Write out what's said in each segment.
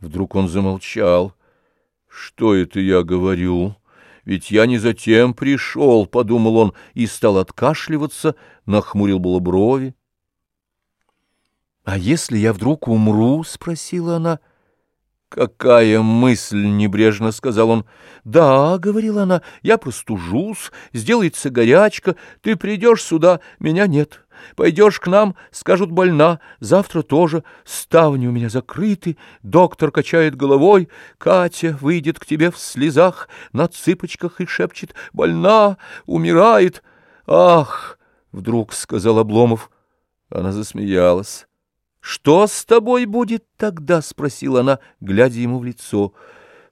Вдруг он замолчал. «Что это я говорю? Ведь я не затем пришел», — подумал он и стал откашливаться, нахмурил было брови. «А если я вдруг умру?» — спросила она. «Какая мысль!» — небрежно сказал он. «Да», — говорила она, — «я простужусь, сделается горячка, ты придешь сюда, меня нет. Пойдешь к нам, скажут больна, завтра тоже, ставни у меня закрыты, доктор качает головой, Катя выйдет к тебе в слезах, на цыпочках и шепчет «больна, умирает». «Ах!» — вдруг сказал Обломов. Она засмеялась. «Что с тобой будет тогда?» — спросила она, глядя ему в лицо.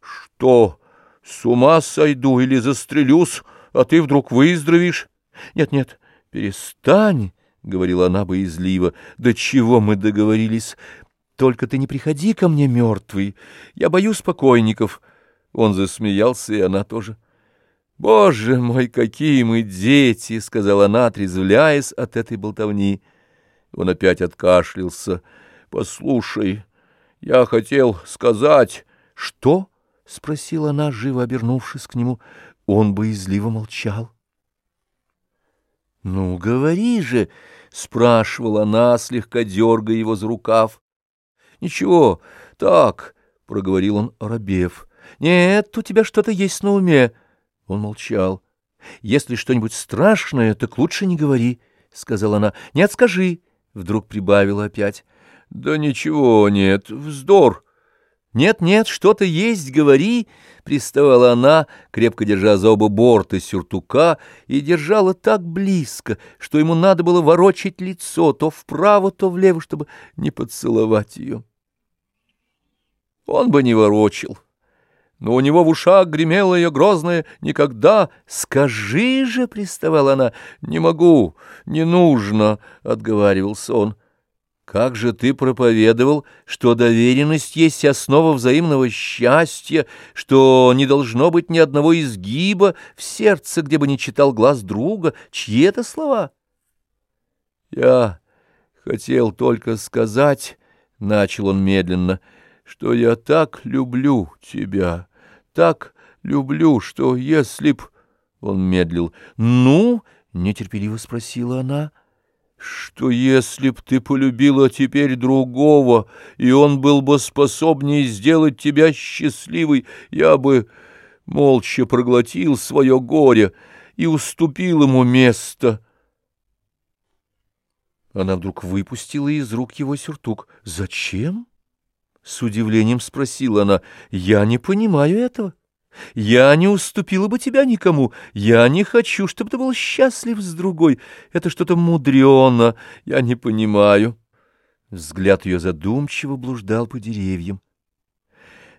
«Что, с ума сойду или застрелюсь, а ты вдруг выздоровеешь?» «Нет-нет, перестань», — говорила она боязливо. «До чего мы договорились? Только ты не приходи ко мне мертвый. Я боюсь покойников». Он засмеялся, и она тоже. «Боже мой, какие мы дети!» — сказала она, отрезвляясь от этой болтовни. Он опять откашлялся. «Послушай, я хотел сказать...» «Что?» — спросила она, живо обернувшись к нему. Он боязливо молчал. «Ну, говори же!» — спрашивала она, слегка дергая его за рукав. «Ничего, так...» — проговорил он, оробев. «Нет, у тебя что-то есть на уме». Он молчал. «Если что-нибудь страшное, так лучше не говори», — сказала она. «Нет, скажи». Вдруг прибавила опять. «Да ничего нет, вздор!» «Нет-нет, что-то есть, говори!» — приставала она, крепко держа за оба борта сюртука, и держала так близко, что ему надо было ворочать лицо то вправо, то влево, чтобы не поцеловать ее. Он бы не ворочил, но у него в ушах гремело ее грозное «Никогда! Скажи же!» — приставала она. «Не могу, не нужно!» — отговаривался он. «Как же ты проповедовал, что доверенность есть основа взаимного счастья, что не должно быть ни одного изгиба в сердце, где бы не читал глаз друга? Чьи это слова?» «Я хотел только сказать...» — начал он медленно — что я так люблю тебя, так люблю, что если б...» Он медлил. «Ну?» — нетерпеливо спросила она. «Что если б ты полюбила теперь другого, и он был бы способнее сделать тебя счастливой, я бы молча проглотил свое горе и уступил ему место». Она вдруг выпустила из рук его сюртук. «Зачем?» С удивлением спросила она. «Я не понимаю этого. Я не уступила бы тебя никому. Я не хочу, чтобы ты был счастлив с другой. Это что-то мудрено. Я не понимаю». Взгляд ее задумчиво блуждал по деревьям.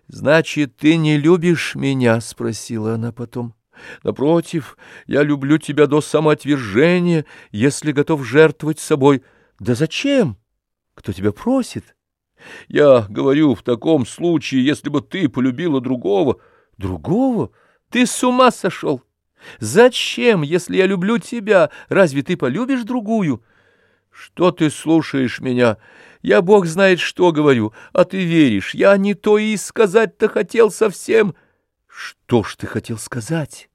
«Значит, ты не любишь меня?» — спросила она потом. «Напротив, я люблю тебя до самоотвержения, если готов жертвовать собой. Да зачем? Кто тебя просит?» Я говорю, в таком случае, если бы ты полюбила другого... Другого? Ты с ума сошел? Зачем, если я люблю тебя? Разве ты полюбишь другую? Что ты слушаешь меня? Я, Бог знает, что говорю, а ты веришь. Я не то и сказать-то хотел совсем. Что ж ты хотел сказать?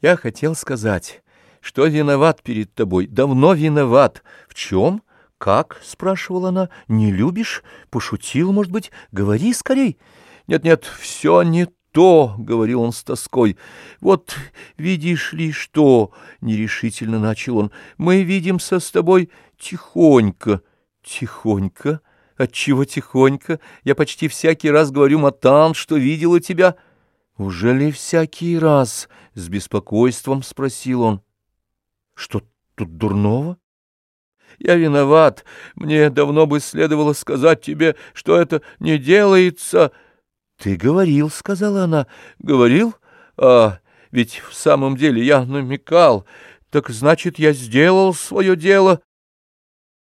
Я хотел сказать, что виноват перед тобой, давно виноват. В чем? — «Как?» — спрашивала она. «Не любишь? Пошутил, может быть? Говори скорей». «Нет-нет, все не то», — говорил он с тоской. «Вот видишь ли что?» — нерешительно начал он. «Мы видимся с тобой тихонько». «Тихонько? Отчего тихонько? Я почти всякий раз говорю Матан, что видела тебя». «Уже ли всякий раз?» — с беспокойством спросил он. «Что тут дурного?» Я виноват. Мне давно бы следовало сказать тебе, что это не делается. — Ты говорил, — сказала она. — Говорил? А, ведь в самом деле я намекал. Так значит, я сделал свое дело.